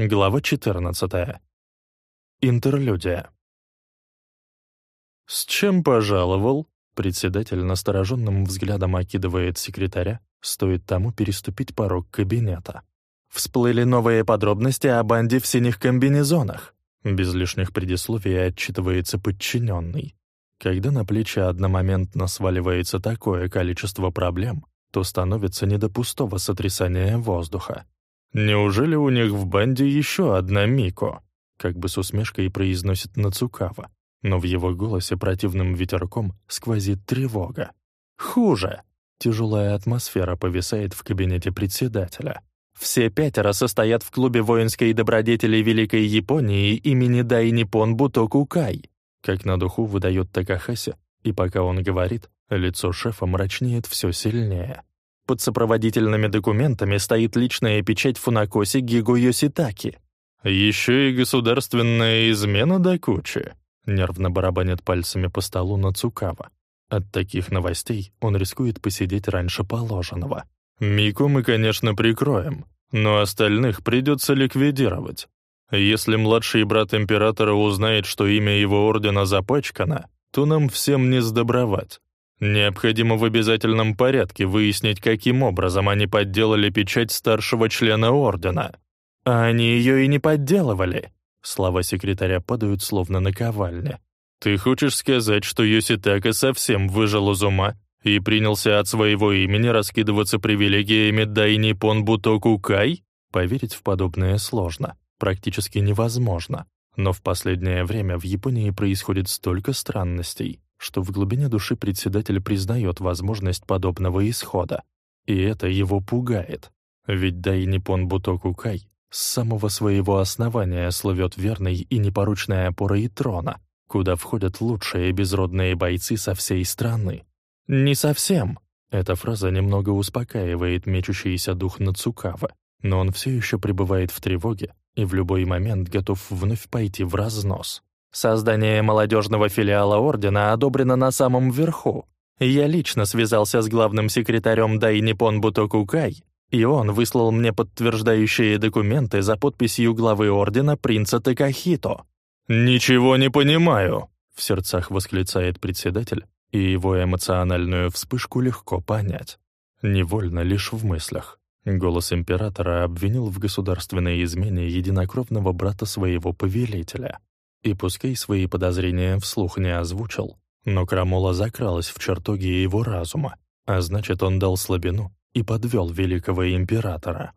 Глава 14. Интерлюдия. «С чем пожаловал?» Председатель настороженным взглядом окидывает секретаря, стоит тому переступить порог кабинета. Всплыли новые подробности о банде в синих комбинезонах. Без лишних предисловий отчитывается подчиненный. Когда на плечи одномоментно сваливается такое количество проблем, то становится не до пустого сотрясания воздуха. «Неужели у них в банде еще одна Мико?» Как бы с усмешкой произносит Нацукава, но в его голосе противным ветерком сквозит тревога. «Хуже!» Тяжелая атмосфера повисает в кабинете председателя. Все пятеро состоят в клубе воинской добродетели Великой Японии имени Дай Ниппон Бутоку Кай. Как на духу выдает Такахаси, и пока он говорит, лицо шефа мрачнеет все сильнее. Под сопроводительными документами стоит личная печать Фунакоси Гиго Йоситаки. «Еще и государственная измена до кучи», — нервно барабанит пальцами по столу Нацукава. От таких новостей он рискует посидеть раньше положенного. «Мику мы, конечно, прикроем, но остальных придется ликвидировать. Если младший брат императора узнает, что имя его ордена запачкано, то нам всем не сдобровать. Необходимо в обязательном порядке выяснить, каким образом они подделали печать старшего члена Ордена. А они ее и не подделывали. Слова секретаря падают словно на ковальне. Ты хочешь сказать, что Йоситака совсем выжил из ума и принялся от своего имени раскидываться привилегиями Дайни Понбутоку Кай? Поверить в подобное сложно, практически невозможно. Но в последнее время в Японии происходит столько странностей, что в глубине души председатель признает возможность подобного исхода. И это его пугает. Ведь Дай Ниппон Бутоку Кай с самого своего основания слывет верной и непоручной опорой трона, куда входят лучшие безродные бойцы со всей страны. «Не совсем», эта фраза немного успокаивает мечущийся дух Нацукава, но он все еще пребывает в тревоге и в любой момент готов вновь пойти в разнос. Создание молодежного филиала Ордена одобрено на самом верху. Я лично связался с главным секретарем Дай Ниппон Бутокукай, и он выслал мне подтверждающие документы за подписью главы Ордена принца Такахито. «Ничего не понимаю», — в сердцах восклицает председатель, и его эмоциональную вспышку легко понять. Невольно лишь в мыслях. Голос императора обвинил в государственной измене единокровного брата своего повелителя. И пускай свои подозрения вслух не озвучил, но крамола закралась в чертоге его разума, а значит, он дал слабину и подвел великого императора.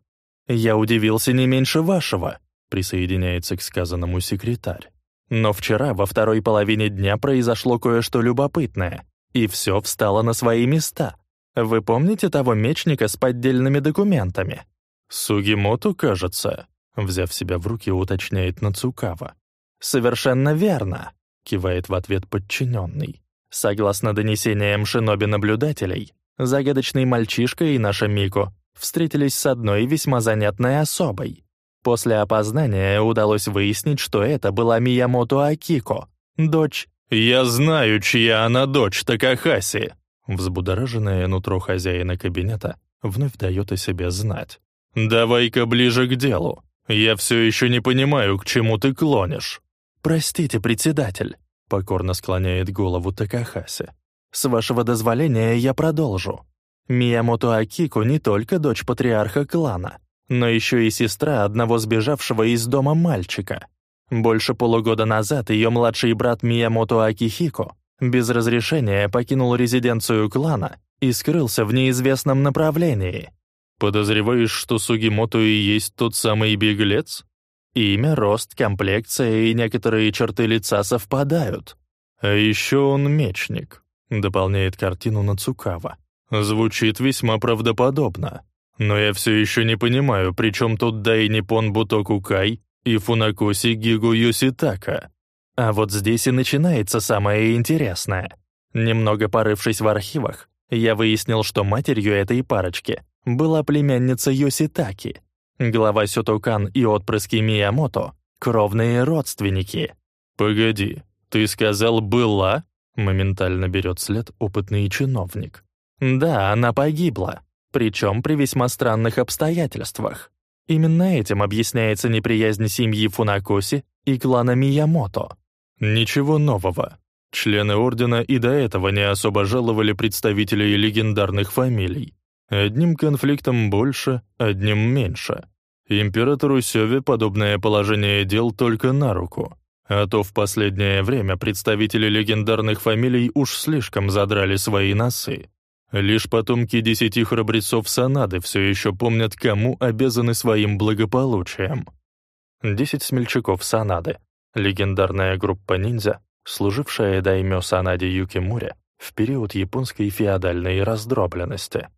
«Я удивился не меньше вашего», — присоединяется к сказанному секретарь. «Но вчера, во второй половине дня, произошло кое-что любопытное, и все встало на свои места. Вы помните того мечника с поддельными документами?» «Сугимоту, кажется», — взяв себя в руки, уточняет Нацукава. «Совершенно верно», — кивает в ответ подчиненный. Согласно донесениям шиноби-наблюдателей, загадочный мальчишка и наша Мико встретились с одной весьма занятной особой. После опознания удалось выяснить, что это была Миямото Акико, дочь «Я знаю, чья она дочь Такахаси!» Взбудораженное нутро хозяина кабинета вновь дает о себе знать. «Давай-ка ближе к делу. Я все еще не понимаю, к чему ты клонишь». «Простите, председатель», — покорно склоняет голову Такахаси. «С вашего дозволения я продолжу. Миямото Акико не только дочь патриарха клана, но еще и сестра одного сбежавшего из дома мальчика. Больше полугода назад ее младший брат Миямото Акихико без разрешения покинул резиденцию клана и скрылся в неизвестном направлении. Подозреваешь, что Сугимото и есть тот самый беглец? Имя, рост, комплекция и некоторые черты лица совпадают. А еще он мечник, дополняет картину Нацукава. Звучит весьма правдоподобно. Но я все еще не понимаю, при чем тут Дай Ниппон Бутоку Кай и Фунакоси Гигу Юситака. А вот здесь и начинается самое интересное. Немного порывшись в архивах, я выяснил, что матерью этой парочки была племянница Йоситаки, Глава Сютокан и отпрыски Миямото — кровные родственники. «Погоди, ты сказал «была»?» — моментально берет след опытный чиновник. «Да, она погибла, причем при весьма странных обстоятельствах. Именно этим объясняется неприязнь семьи Фунакоси и клана Миямото. Ничего нового. Члены ордена и до этого не особо жаловали представителей легендарных фамилий. Одним конфликтом больше, одним меньше. Императору Сёве подобное положение дел только на руку. А то в последнее время представители легендарных фамилий уж слишком задрали свои носы. Лишь потомки десяти храбрецов Санады все еще помнят, кому обязаны своим благополучием. Десять смельчаков Санады — легендарная группа ниндзя, служившая даймё Санаде Юкимуре в период японской феодальной раздробленности.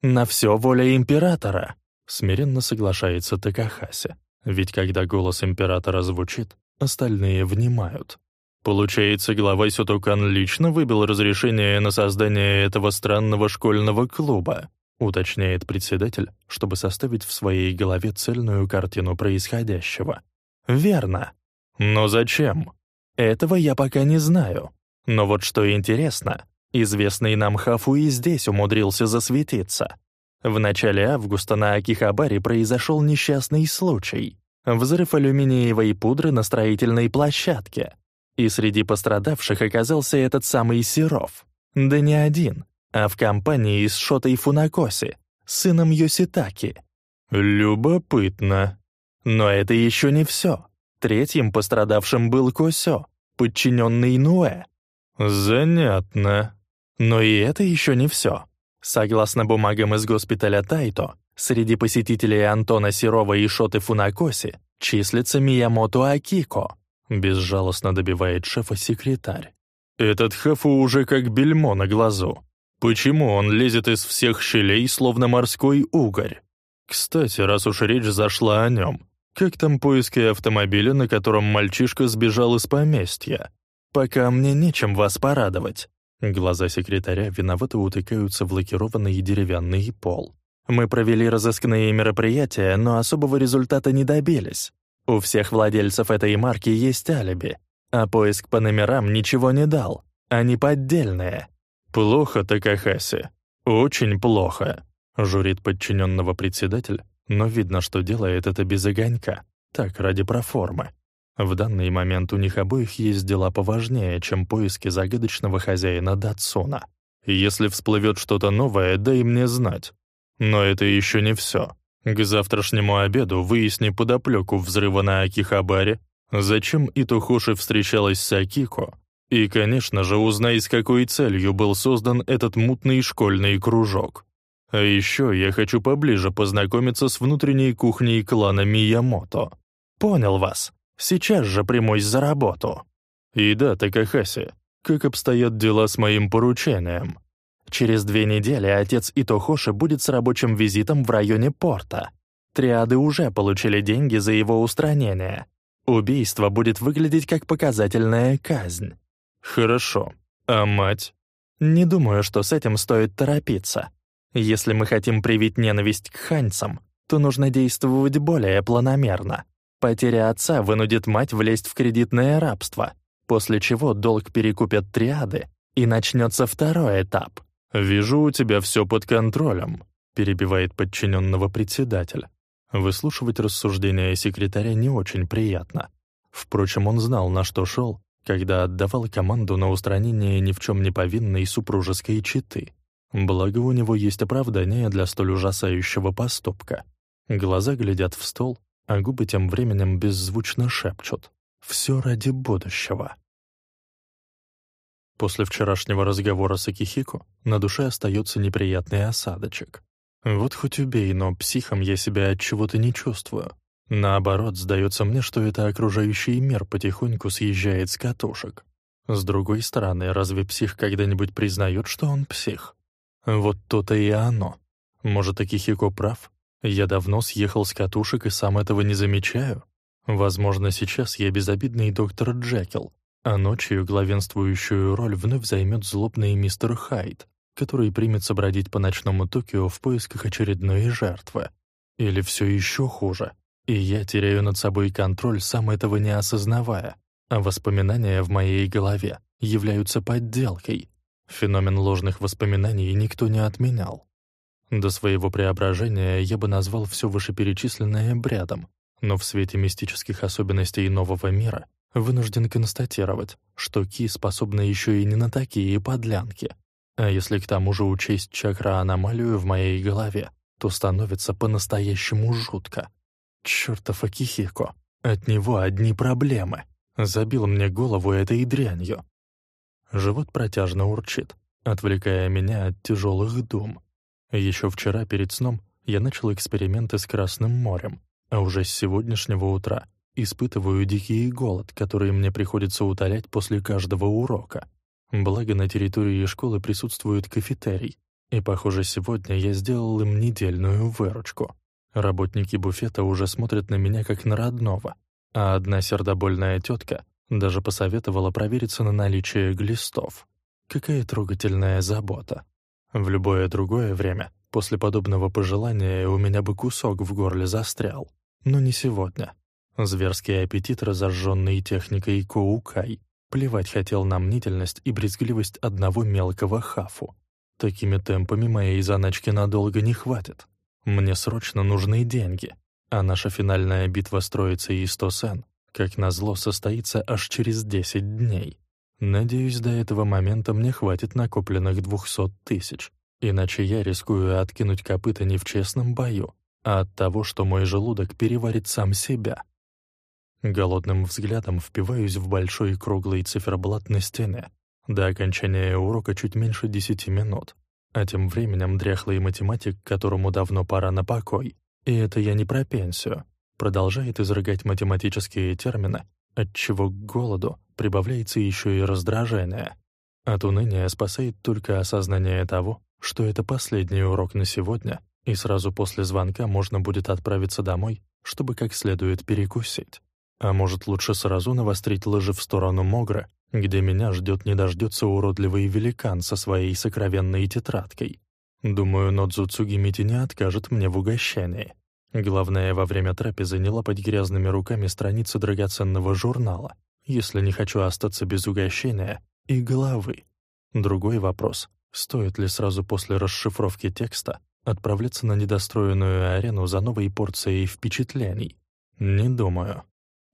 «На все воля императора!» — смиренно соглашается Такахаси. Ведь когда голос императора звучит, остальные внимают. Получается, глава Сютокан лично выбил разрешение на создание этого странного школьного клуба, уточняет председатель, чтобы составить в своей голове цельную картину происходящего. Верно. Но зачем? Этого я пока не знаю. Но вот что интересно, известный нам Хафу и здесь умудрился засветиться. В начале августа на Акихабаре произошел несчастный случай. Взрыв алюминиевой пудры на строительной площадке. И среди пострадавших оказался этот самый Серов. Да не один, а в компании с Шотой Фунакоси, сыном Йоситаки. Любопытно. Но это еще не все. Третьим пострадавшим был Косё, подчиненный Нуэ. Занятно. Но и это еще не все. Согласно бумагам из госпиталя Тайто, среди посетителей Антона Серова и Шоты Фунакоси числится Миямото Акико, Безжалостно добивает шефа секретарь. Этот Хафу уже как бельмо на глазу. Почему он лезет из всех щелей, словно морской угорь? Кстати, раз уж речь зашла о нем, как там поиски автомобиля, на котором мальчишка сбежал из поместья? Пока мне нечем вас порадовать. Глаза секретаря виновато утыкаются в лакированный деревянный пол. Мы провели разыскные мероприятия, но особого результата не добились. У всех владельцев этой марки есть алиби, а поиск по номерам ничего не дал. Они поддельные. Плохо, Такахаси. Очень плохо. Журит подчиненного председатель, но видно, что делает это без огонька. Так, ради проформы. В данный момент у них обоих есть дела поважнее, чем поиски загадочного хозяина Датсуна. Если всплывет что-то новое, дай мне знать. Но это еще не все. К завтрашнему обеду выясни подоплеку взрыва на Акихабаре, зачем Итухоши встречалась с Акико, и, конечно же, узнай, с какой целью был создан этот мутный школьный кружок. А еще я хочу поближе познакомиться с внутренней кухней клана Миямото. Понял вас. Сейчас же примусь за работу. И да, Такахаси, как обстоят дела с моим поручением? Через две недели отец Итохоши будет с рабочим визитом в районе порта. Триады уже получили деньги за его устранение. Убийство будет выглядеть как показательная казнь. Хорошо. А мать? Не думаю, что с этим стоит торопиться. Если мы хотим привить ненависть к ханьцам, то нужно действовать более планомерно. Потеря отца вынудит мать влезть в кредитное рабство, после чего долг перекупят триады, и начнется второй этап «Вижу, у тебя все под контролем», — перебивает подчиненного председатель. Выслушивать рассуждения секретаря не очень приятно. Впрочем, он знал, на что шел, когда отдавал команду на устранение ни в чем не повинной супружеской четы. Благо, у него есть оправдание для столь ужасающего поступка. Глаза глядят в стол, а губы тем временем беззвучно шепчут. «Все ради будущего». После вчерашнего разговора с Акихико на душе остается неприятный осадочек. Вот хоть убей, но психом я себя от чего-то не чувствую. Наоборот, сдается мне, что это окружающий мир потихоньку съезжает с катушек. С другой стороны, разве псих когда-нибудь признает, что он псих? Вот то-то и оно. Может, Акихико прав? Я давно съехал с катушек и сам этого не замечаю. Возможно, сейчас я безобидный доктор Джекил, а ночью главенствующую роль вновь займет злобный мистер Хайд, который примется бродить по ночному Токио в поисках очередной жертвы. Или все еще хуже, и я теряю над собой контроль, сам этого не осознавая, а воспоминания в моей голове являются подделкой. Феномен ложных воспоминаний никто не отменял. До своего преображения я бы назвал все вышеперечисленное бредом, но в свете мистических особенностей нового мира вынужден констатировать, что Ки способна еще и не на такие подлянки. А если к тому же учесть чакра-аномалию в моей голове, то становится по-настоящему жутко. Чёртов Акихико, от него одни проблемы. Забил мне голову этой дрянью. Живот протяжно урчит, отвлекая меня от тяжелых дум. Еще вчера перед сном я начал эксперименты с Красным морем, а уже с сегодняшнего утра испытываю дикий голод, который мне приходится утолять после каждого урока. Благо, на территории школы присутствует кафетерий, и, похоже, сегодня я сделал им недельную выручку. Работники буфета уже смотрят на меня как на родного, а одна сердобольная тетка даже посоветовала провериться на наличие глистов. Какая трогательная забота. В любое другое время, после подобного пожелания, у меня бы кусок в горле застрял. Но не сегодня. Зверский аппетит, разожженный техникой Коукай, плевать хотел на мнительность и брезгливость одного мелкого хафу. Такими темпами моей заначки надолго не хватит. Мне срочно нужны деньги, а наша финальная битва строится и Стосен, как назло, состоится аж через 10 дней. Надеюсь, до этого момента мне хватит накопленных 200 тысяч, иначе я рискую откинуть копыта не в честном бою, а от того, что мой желудок переварит сам себя. Голодным взглядом впиваюсь в большой круглый циферблат на стене. До окончания урока чуть меньше десяти минут. А тем временем дряхлый математик, которому давно пора на покой, и это я не про пенсию, продолжает изрыгать математические термины, отчего к голоду прибавляется еще и раздражение. От уныния спасает только осознание того, что это последний урок на сегодня, и сразу после звонка можно будет отправиться домой, чтобы как следует перекусить. А может, лучше сразу навострить лыжи в сторону Могры, где меня ждет не дождется уродливый великан со своей сокровенной тетрадкой. Думаю, Нодзу Цугимити не откажет мне в угощении. Главное, во время трапезы не лапать грязными руками страницы драгоценного журнала, если не хочу остаться без угощения и головы. Другой вопрос — стоит ли сразу после расшифровки текста отправляться на недостроенную арену за новой порцией впечатлений? Не думаю.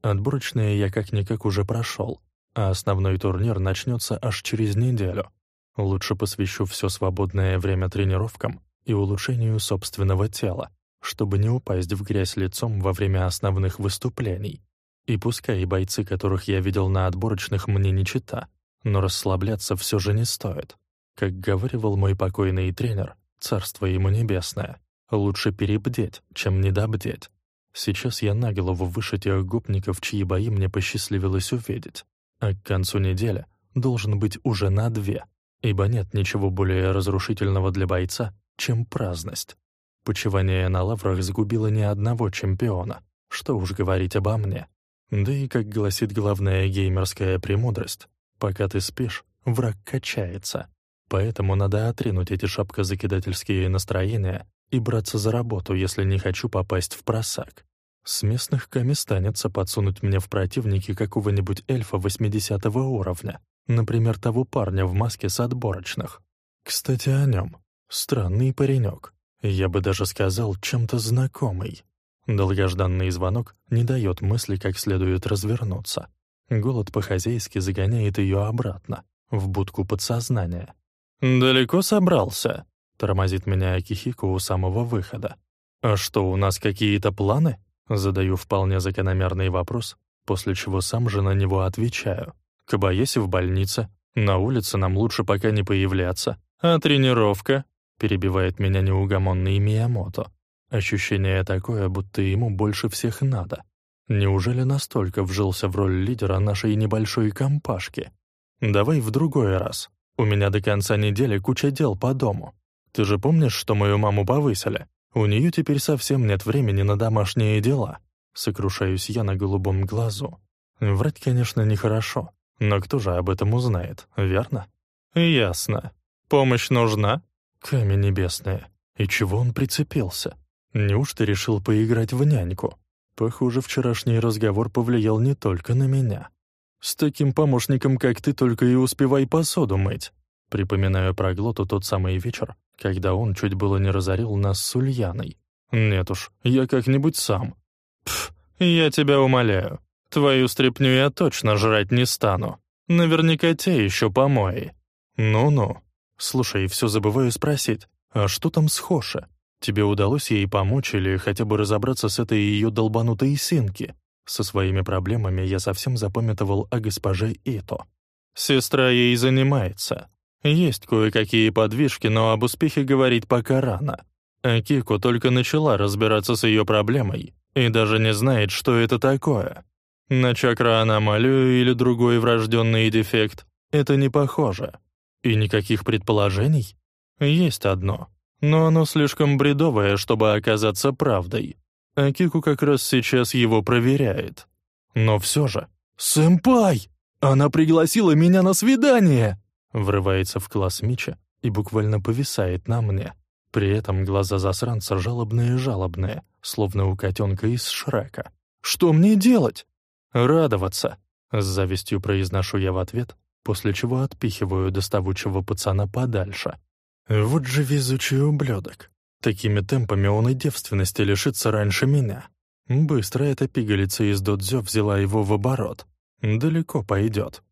Отборочные я как-никак уже прошел, а основной турнир начнется аж через неделю. Лучше посвящу все свободное время тренировкам и улучшению собственного тела, чтобы не упасть в грязь лицом во время основных выступлений. И пускай бойцы, которых я видел на отборочных, мне не чита, но расслабляться все же не стоит. Как говаривал мой покойный тренер, царство ему небесное, лучше перебдеть, чем недобдеть. Сейчас я на голову выше тех гопников, чьи бои мне посчастливилось увидеть. А к концу недели должен быть уже на две, ибо нет ничего более разрушительного для бойца, чем праздность. Почивание на лаврах сгубило ни одного чемпиона, что уж говорить обо мне. Да и, как гласит главная геймерская премудрость, пока ты спишь, враг качается. Поэтому надо отринуть эти шапкозакидательские настроения и браться за работу, если не хочу попасть в просак. С местных ками станется подсунуть мне в противники какого-нибудь эльфа 80 уровня, например, того парня в маске с отборочных. Кстати, о нем. Странный паренек. Я бы даже сказал, чем-то знакомый. Долгожданный звонок не дает мысли, как следует развернуться. Голод по-хозяйски загоняет ее обратно, в будку подсознания. «Далеко собрался?» Тормозит меня Акихико у самого выхода. «А что, у нас какие-то планы?» Задаю вполне закономерный вопрос, после чего сам же на него отвечаю. «Кабаеси в больнице. На улице нам лучше пока не появляться. А тренировка?» Перебивает меня неугомонный Миямото. Ощущение такое, будто ему больше всех надо. Неужели настолько вжился в роль лидера нашей небольшой компашки? Давай в другой раз. У меня до конца недели куча дел по дому. Ты же помнишь, что мою маму повысили? У нее теперь совсем нет времени на домашние дела. Сокрушаюсь я на голубом глазу. Врать, конечно, нехорошо, но кто же об этом узнает, верно? Ясно. Помощь нужна? Камень небесный. И чего он прицепился? Неужто решил поиграть в няньку? Похоже, вчерашний разговор повлиял не только на меня. С таким помощником, как ты, только и успевай посуду мыть. Припоминаю про Глоту тот самый вечер, когда он чуть было не разорил нас с Ульяной. Нет уж, я как-нибудь сам. Пф, я тебя умоляю. Твою стряпню я точно жрать не стану. Наверняка те еще помои. Ну-ну. Слушай, все забываю спросить, а что там с Хоше? Тебе удалось ей помочь или хотя бы разобраться с этой ее долбанутой синки? Со своими проблемами я совсем запамятовал о госпоже Ито. Сестра ей занимается. Есть кое-какие подвижки, но об успехе говорить пока рано. Акико только начала разбираться с ее проблемой и даже не знает, что это такое. На чакроаномалию или другой врожденный дефект это не похоже. И никаких предположений? Есть одно, но оно слишком бредовое, чтобы оказаться правдой. Акику как раз сейчас его проверяет. Но все же... «Сэмпай! Она пригласила меня на свидание!» Врывается в класс Мича и буквально повисает на мне. При этом глаза засранца жалобные-жалобные, словно у котенка из Шрека. «Что мне делать?» «Радоваться», — с завистью произношу я в ответ, после чего отпихиваю доставучего пацана подальше. Вот же везучий ублюдок. Такими темпами он и девственности лишится раньше меня. Быстро эта пигалица из додзё взяла его в оборот. Далеко пойдет.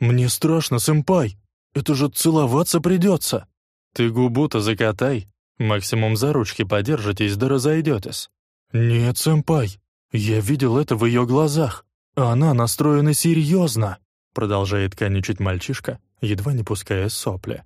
«Мне страшно, сэмпай! Это же целоваться придется!» «Ты губу-то закатай, максимум за ручки подержитесь да разойдетесь». «Нет, сэмпай, я видел это в ее глазах. Она настроена серьезно», продолжает каничить мальчишка, едва не пуская сопли.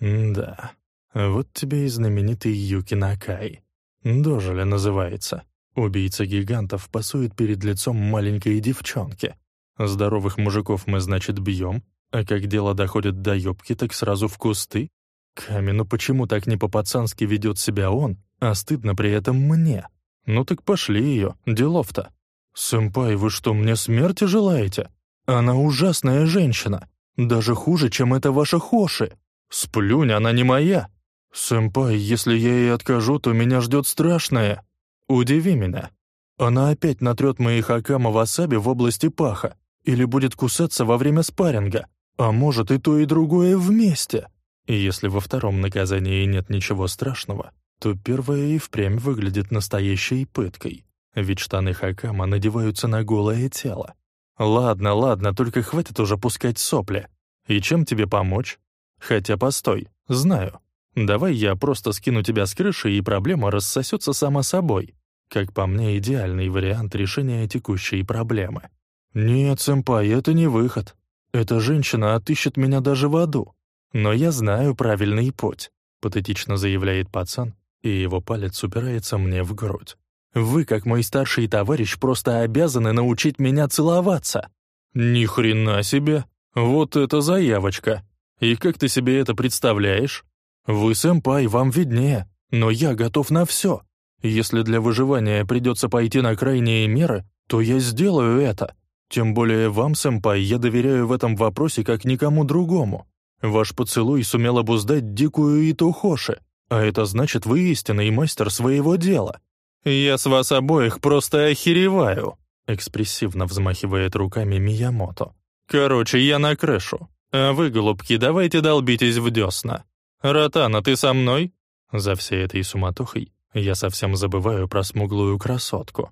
«Да, вот тебе и знаменитый Юки Накай. Дожили называется. Убийца гигантов пасует перед лицом маленькой девчонки. Здоровых мужиков мы, значит, бьем, а как дело доходит до ёбки, так сразу в кусты. Ками, ну почему так не по-пацански ведет себя он, а стыдно при этом мне? Ну так пошли ее, делов-то. «Сэмпай, вы что, мне смерти желаете? Она ужасная женщина. Даже хуже, чем эта ваша Хоши. Сплюнь, она не моя. Сэмпай, если я ей откажу, то меня ждет страшное. Удиви меня. Она опять натрет мои хакама васаби в области паха или будет кусаться во время спарринга, а может и то, и другое вместе. И если во втором наказании нет ничего страшного, то первое и впрямь выглядит настоящей пыткой, ведь штаны хакама надеваются на голое тело. Ладно, ладно, только хватит уже пускать сопли. И чем тебе помочь? Хотя постой, знаю. Давай я просто скину тебя с крыши, и проблема рассосется сама собой. Как по мне, идеальный вариант решения текущей проблемы. «Нет, сэмпай, это не выход. Эта женщина отыщет меня даже в аду. Но я знаю правильный путь», — патетично заявляет пацан, и его палец упирается мне в грудь. «Вы, как мой старший товарищ, просто обязаны научить меня целоваться». «Ни хрена себе! Вот это заявочка! И как ты себе это представляешь? Вы, сэмпай, вам виднее, но я готов на все. Если для выживания придется пойти на крайние меры, то я сделаю это. Тем более вам, сэмпай, я доверяю в этом вопросе как никому другому. Ваш поцелуй сумел обуздать дикую Итухоши, а это значит, вы истинный мастер своего дела. Я с вас обоих просто охереваю, экспрессивно взмахивает руками Миямото. Короче, я на крышу. А вы, голубки, давайте долбитесь в десна. Ротана, ты со мной? За всей этой суматохой я совсем забываю про смуглую красотку,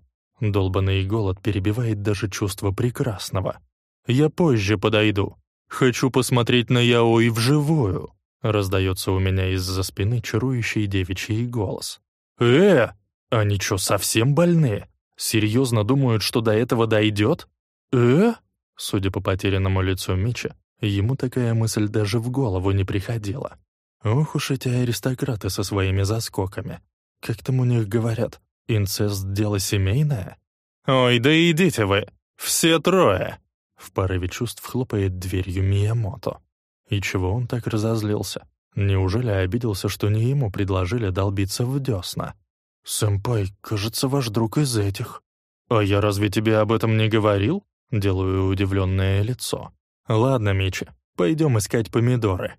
Долбанный голод перебивает даже чувство прекрасного. «Я позже подойду. Хочу посмотреть на Яои вживую», — раздается у меня из-за спины чарующий девичий голос. «Э, они что, совсем больные? Серьезно думают, что до этого дойдет? Э?» Судя по потерянному лицу Мича, ему такая мысль даже в голову не приходила. Ох уж эти аристократы со своими заскоками. Как там у них говорят, Инцест — дело семейное? Ой, да идите вы, все трое!» В порыве чувств хлопает дверью Миямото. И чего он так разозлился? Неужели обиделся, что не ему предложили долбиться в десна? «Сэмпай, кажется, ваш друг из этих». «А я разве тебе об этом не говорил?» Делаю удивленное лицо. «Ладно, Мичи, пойдем искать помидоры».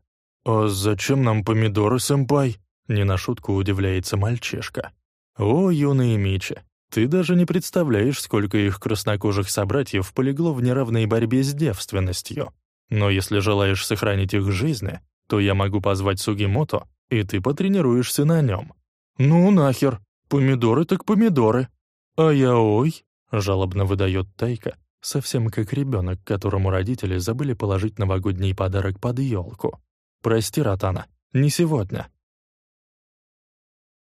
«А зачем нам помидоры, сэмпай?» Не на шутку удивляется мальчишка. «О, юный Мичи, ты даже не представляешь, сколько их краснокожих собратьев полегло в неравной борьбе с девственностью. Но если желаешь сохранить их жизни, то я могу позвать Сугимото, и ты потренируешься на нем». «Ну нахер! Помидоры так помидоры!» «А я ой!» — жалобно выдает Тайка, совсем как ребенок, которому родители забыли положить новогодний подарок под елку. «Прости, Ротана, не сегодня».